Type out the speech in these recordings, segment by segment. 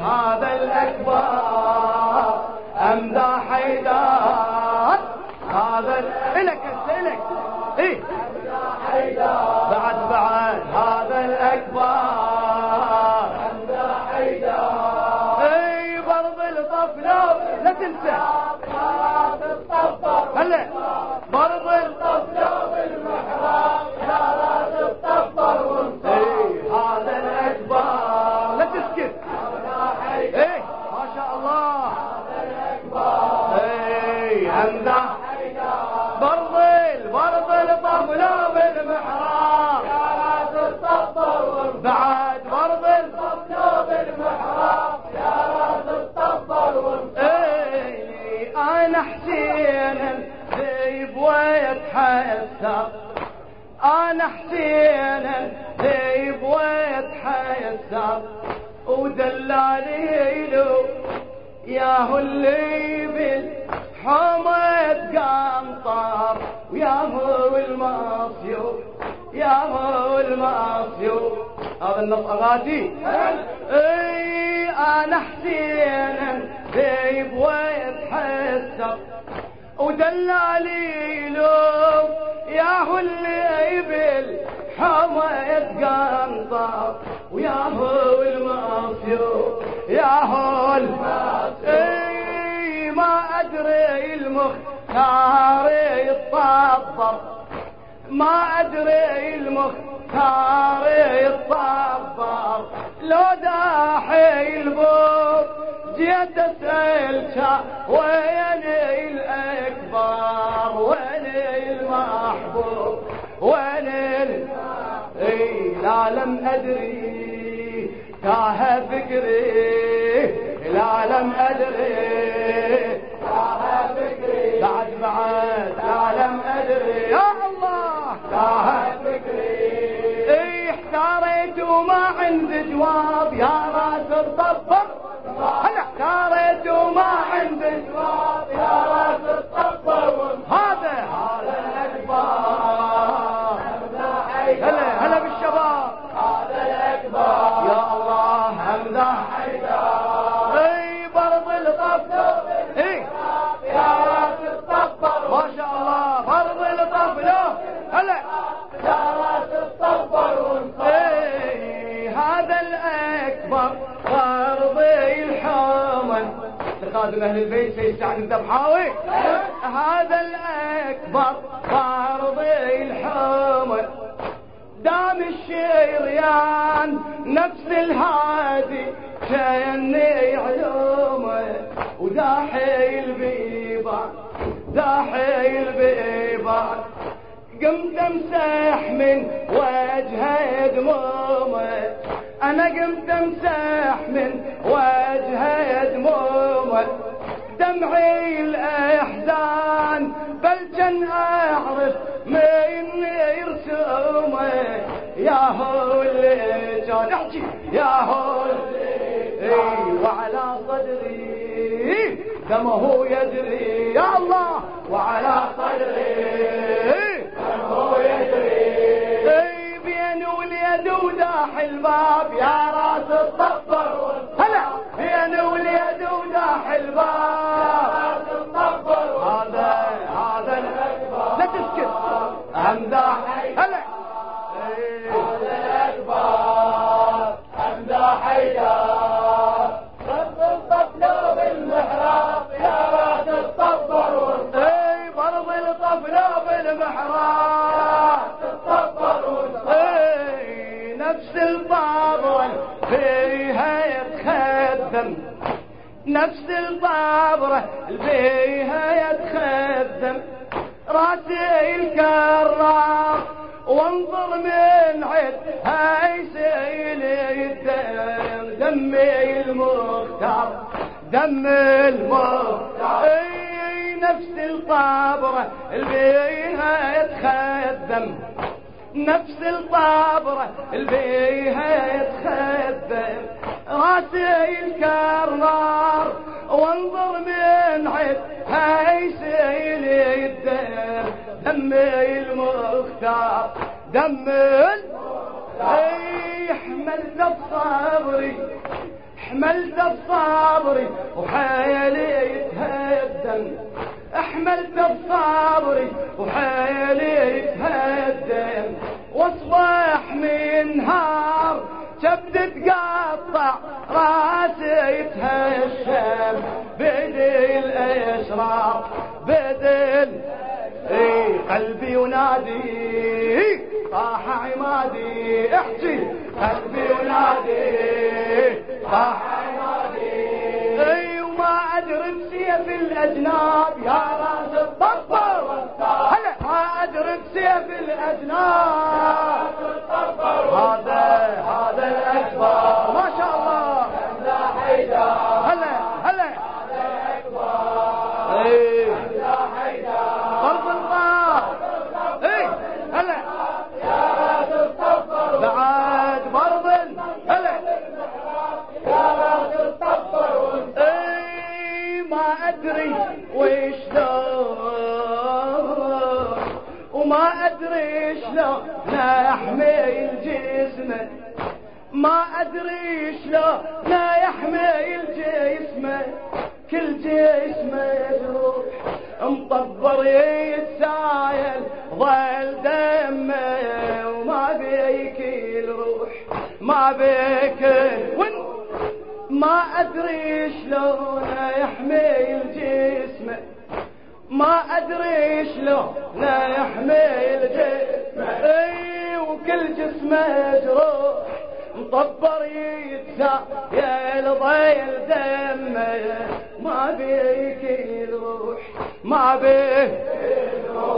هذا الأكبر أمدى حيدار حسين ذيب ويتحسر أنا حسين ذيب ويتحسر ودلالي له ياهو اللي بالحمد قنطر وياهو المصيوف ياهو المصيوف هذا النص اغاتي إي أنا حسين ذيب ويتحسر. ودلالي له ياهو اللي بالحمد قنطر وياهو المصير ياهو إي ما أدري المختار يتطبر. ما أدري المختار يتطبر لو داحي البوب جيت اسالك وين الأكبر وين المحبوب وين اي لا لم أدري تاه فكري. لا لم أدري تاه فكري. بعد بعد لا لم أدري. يا الله! اي احتاريت وما عندي جواب يا راس هلا احتاريت وما خادم أهل البيت سيد سعد الذبحاوي هذا الأكبر فرض الحمل دام الشريان نفس الهادي كأني علومه وداحي البيبان داحي البيبان قمت امسح من وجهه دمومه أنا قمت امسح من وجهه دمومه دمعي الأحزان بل كان أعرف من يرسمه يا هو اللي كان احكي يا هو وعلى صدري دمه يجري. يا الله وعلى صدري يجري بين واليد وداح الباب يا راس الطبر هلا. بين واليد وداح الباب. هذا هذا لا تسكت. الطابر فيها يتخدم. نفس الطابرة فيها يتخدم. راسي الكرار وانظر من عد هاي سيلي الدم. دمي المختار دم المختار. أي نفس الطابرة البيها يتخدم. نفس الطابرة البيها يتخدم راسي الكرار وانظر من عد هاي سيلي الدم دمي المختار دم اي حملت بصبري حملت بصبري وحيلي يتهدم. احملت بصبري وحيلي يتهدم واصبح من نهار كبد تقطع راسي يتهشم بدل الإشرار بدل إي قلبي ينادي طاح عمادي احكي قلبي ينادي طاح عمادي. اي وما أدري بسيف الأجناب يا رأس الطبر هلا. ما أدري بسيف الأجناب. هذا هذا الاكبر ما شاء الله هلا هلا إيه ضرب النار إيه هلا بعد ضرب هلا إيه ما ادري وش لون وما أدري شلون نحمي الجسم. ما أدري شلون لا يحمي الجسم. كل جسمه يروح مطبر يتسايل ظل دمه وما بيك الروح. ما بيك ما أدري شلون يحمي الجسم. ما أدري شلون لا يحمي الجسم اي وكل جسمه جروح مطبر يتسا يا الضيل دمه. ما بيك الروح ما بيه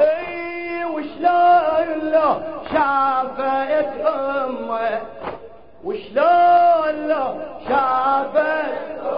أي وشلون لو شافت أمه؟ وشلون لو شافت؟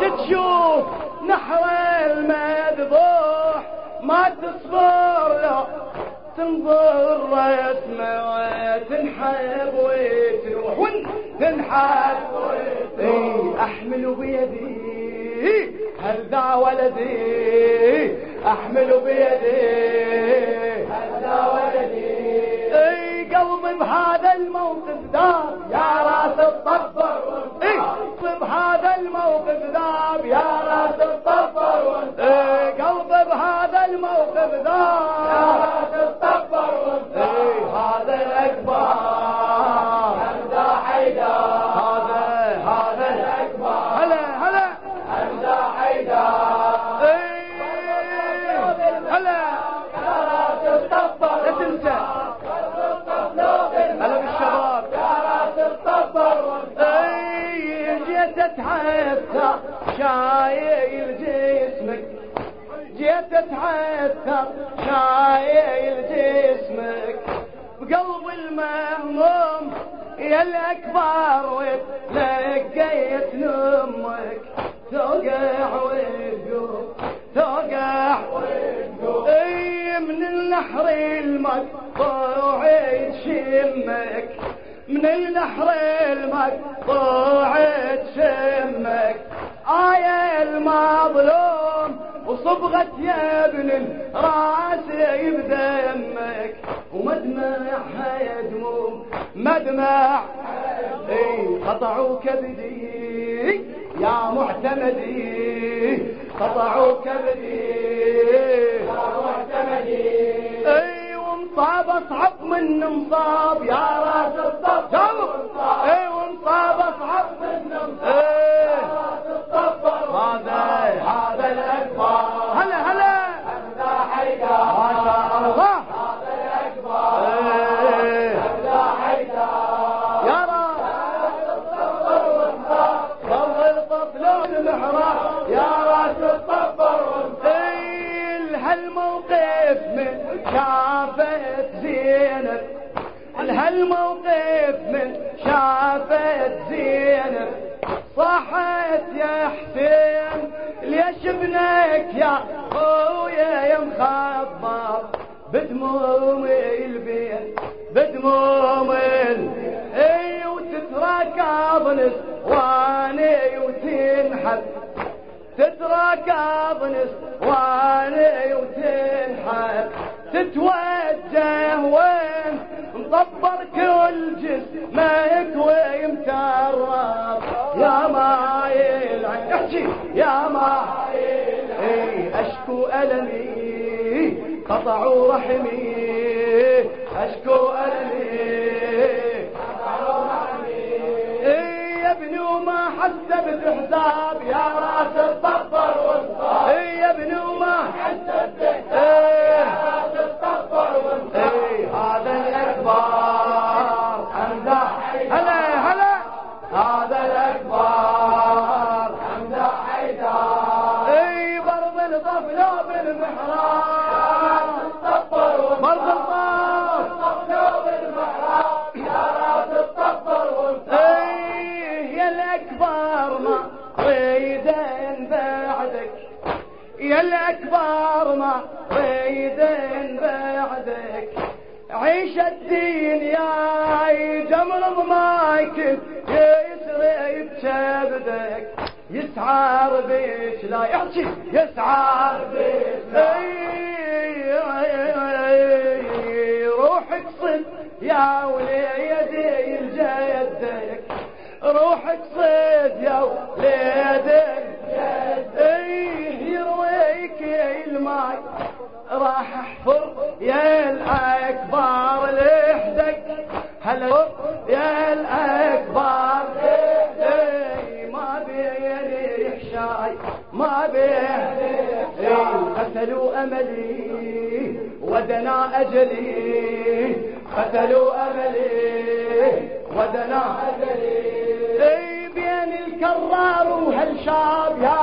تشوف نحر المذبوح. ما تصبر له تنظر رسمه وتنحب وتروح وين تنحب اي أحمل بيدي هل ذا ولدي؟ أحمل بيدي هل ذا ولدي؟ اي قلبي بهذا الموقف ذاب يا راس الطبر اي قلبي بهذا الموقف ذاب يا راس الطبر اي قلبي بهذا الموقف ذاب يا راس الطبر شايل جسمك جيت اتعثر شايل جسمك بقلب المهموم يا الأكبر وتلقيت لامك توقع وتقوم توقع إي من النحر المقطوع تشمك من النحر المقطوع تشمك آية المظلوم وصبغت يا ابن الراس بدمك. ومدمع يدموم مدمع قطعوا كبدي يا معتمدي. قطعوا كبدي يا معتمدي. أصعب من مصاب يا راس الطب جاوب اي ومصاب أصعب من مصاب هالموقف من شافت زينب. صحت يا حسين ليش ابنك يا خويا يا مخبر؟ بدموم البيت بدموم أي وتتركض نسواني وتنحب. تتركض نسواني وتنحب تتوجه وين؟ طبر كل جسمك ويمترب يا مايل احكي. يا مايل أشكو ألمي. قطعوا رحمي. أشكو ألمي. وما حسبت حساب يا رأس الطبر والصار يا ابني وما يا الأكبر ما ريدن بعدك. عيش الدين يا جمر ما كنت يسري بكبدك يسعر بيش لا يحكي. يسعر بيش روحك صد يا وليدي الجدك روحك صيد بيه قتلوا أملي ودنا أجلي. قتلوا أملي ودنا أجلي. اي بين الكرار وهالشاب يا